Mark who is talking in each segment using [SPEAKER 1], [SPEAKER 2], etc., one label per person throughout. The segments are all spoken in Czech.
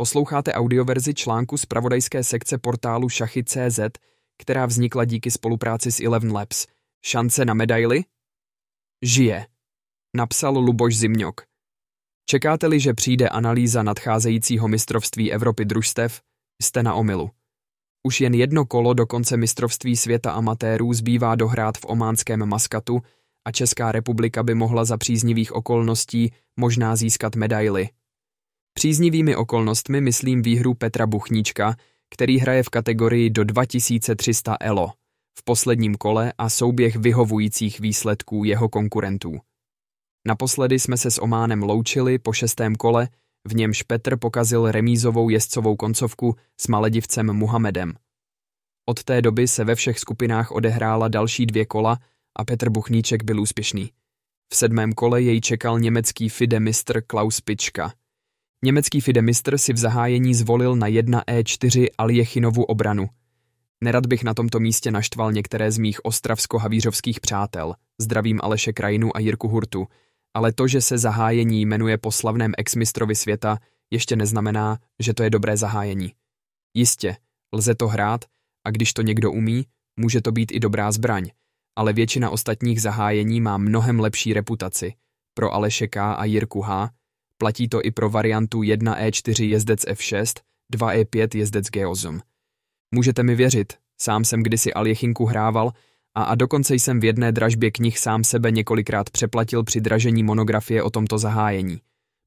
[SPEAKER 1] Posloucháte audioverzi článku z pravodajské sekce portálu Šachy.cz, která vznikla díky spolupráci s Eleven Labs. Šance na medaily? Žije. Napsal Luboš Zimňok. Čekáte-li, že přijde analýza nadcházejícího mistrovství Evropy družstev, jste na omilu. Už jen jedno kolo do konce mistrovství světa amatérů zbývá dohrát v ománském Maskatu a Česká republika by mohla za příznivých okolností možná získat medaily. Příznivými okolnostmi myslím výhru Petra Buchníčka, který hraje v kategorii do 2300 ELO v posledním kole a souběh vyhovujících výsledků jeho konkurentů. Naposledy jsme se s Ománem loučili po šestém kole, v němž Petr pokazil remízovou jezdcovou koncovku s maledivcem Muhamedem. Od té doby se ve všech skupinách odehrála další dvě kola a Petr Buchníček byl úspěšný. V sedmém kole jej čekal německý FIDE mistr Klaus Pička – Německý Fidemistr si v zahájení zvolil na 1E4 Aljechinovu obranu. Nerad bych na tomto místě naštval některé z mých ostravsko-havířovských přátel, zdravím Aleše Krajinu a Jirku Hurtu, ale to, že se zahájení jmenuje po slavném exmistrovi světa, ještě neznamená, že to je dobré zahájení. Jistě, lze to hrát a když to někdo umí, může to být i dobrá zbraň, ale většina ostatních zahájení má mnohem lepší reputaci. Pro Aleše K. a Jirku H Platí to i pro variantu 1E4 jezdec F6, 2E5 jezdec G8. Můžete mi věřit, sám jsem kdysi Aljechinku hrával a, a dokonce jsem v jedné dražbě knih sám sebe několikrát přeplatil při dražení monografie o tomto zahájení.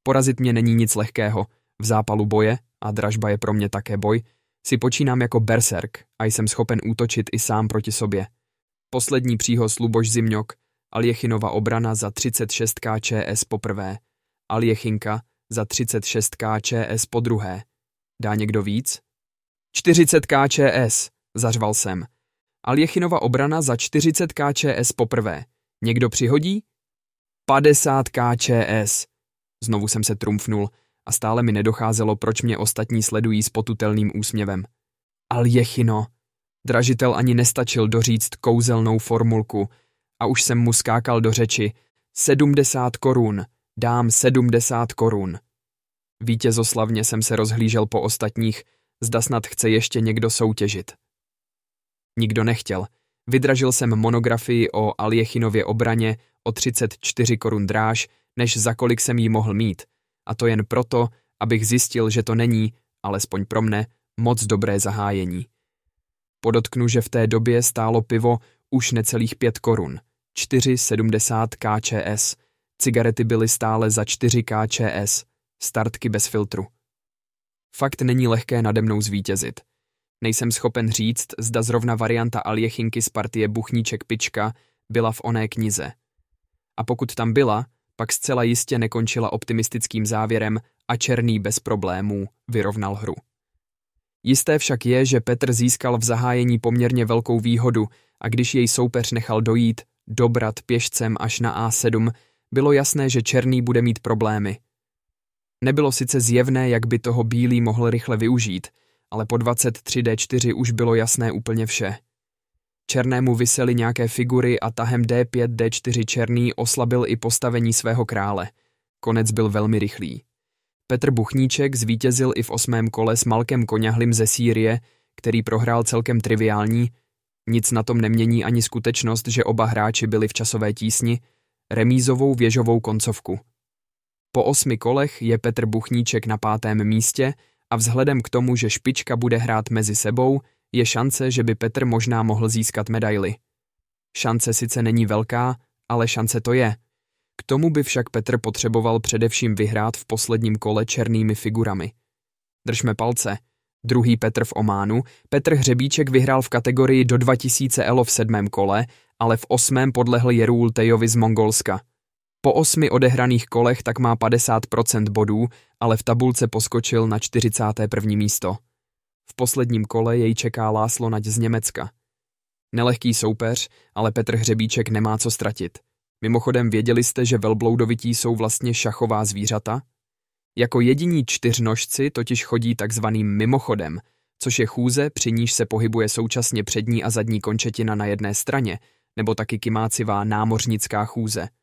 [SPEAKER 1] Porazit mě není nic lehkého, v zápalu boje, a dražba je pro mě také boj, si počínám jako berserk a jsem schopen útočit i sám proti sobě. Poslední příhoz Luboš Zimňok, Aljechinova obrana za 36 KČS poprvé – Aljechinka za 36 KČS po druhé. Dá někdo víc? 40 KČS, zařval jsem. Aljechinova obrana za 40 KČS poprvé. Někdo přihodí? 50 KČS. Znovu jsem se trumfnul a stále mi nedocházelo, proč mě ostatní sledují s potutelným úsměvem. Aljechino. Dražitel ani nestačil doříct kouzelnou formulku a už jsem mu skákal do řeči 70 korun dám 70 korun. Vítězoslavně jsem se rozhlížel po ostatních, zda snad chce ještě někdo soutěžit. Nikdo nechtěl. Vydražil jsem monografii o Aljechinově obraně o 34 korun dráž, než za kolik jsem ji mohl mít, a to jen proto, abych zjistil, že to není, alespoň pro mne, moc dobré zahájení. Podotknu, že v té době stálo pivo už necelých 5 korun, 4,70 KČS, Cigarety byly stále za 4 KČS, startky bez filtru. Fakt není lehké nade mnou zvítězit. Nejsem schopen říct, zda zrovna varianta Aljechinky z partie Buchníček Pička byla v oné knize. A pokud tam byla, pak zcela jistě nekončila optimistickým závěrem a Černý bez problémů vyrovnal hru. Jisté však je, že Petr získal v zahájení poměrně velkou výhodu a když jej soupeř nechal dojít, dobrat pěšcem až na A7, bylo jasné, že Černý bude mít problémy. Nebylo sice zjevné, jak by toho Bílý mohl rychle využít, ale po 23D4 už bylo jasné úplně vše. Černému vysely nějaké figury a tahem D5, D4 Černý oslabil i postavení svého krále. Konec byl velmi rychlý. Petr Buchníček zvítězil i v osmém kole s Malkem Koňahlim ze Sýrie, který prohrál celkem triviální, nic na tom nemění ani skutečnost, že oba hráči byli v časové tísni remízovou věžovou koncovku. Po osmi kolech je Petr Buchníček na pátém místě a vzhledem k tomu, že špička bude hrát mezi sebou, je šance, že by Petr možná mohl získat medaily. Šance sice není velká, ale šance to je. K tomu by však Petr potřeboval především vyhrát v posledním kole černými figurami. Držme palce. Druhý Petr v Ománu, Petr Hřebíček vyhrál v kategorii do 2000 elo v sedmém kole ale v osmém podlehl Jerul Tejovi z Mongolska. Po osmi odehraných kolech tak má 50% bodů, ale v tabulce poskočil na 41. místo. V posledním kole jej čeká Láslo Nať z Německa. Nelehký soupeř, ale Petr Hřebíček nemá co ztratit. Mimochodem věděli jste, že velbloudovití jsou vlastně šachová zvířata? Jako jediní čtyřnožci totiž chodí takzvaným mimochodem, což je chůze, při níž se pohybuje současně přední a zadní končetina na jedné straně, nebo taky kymácivá námořnická chůze –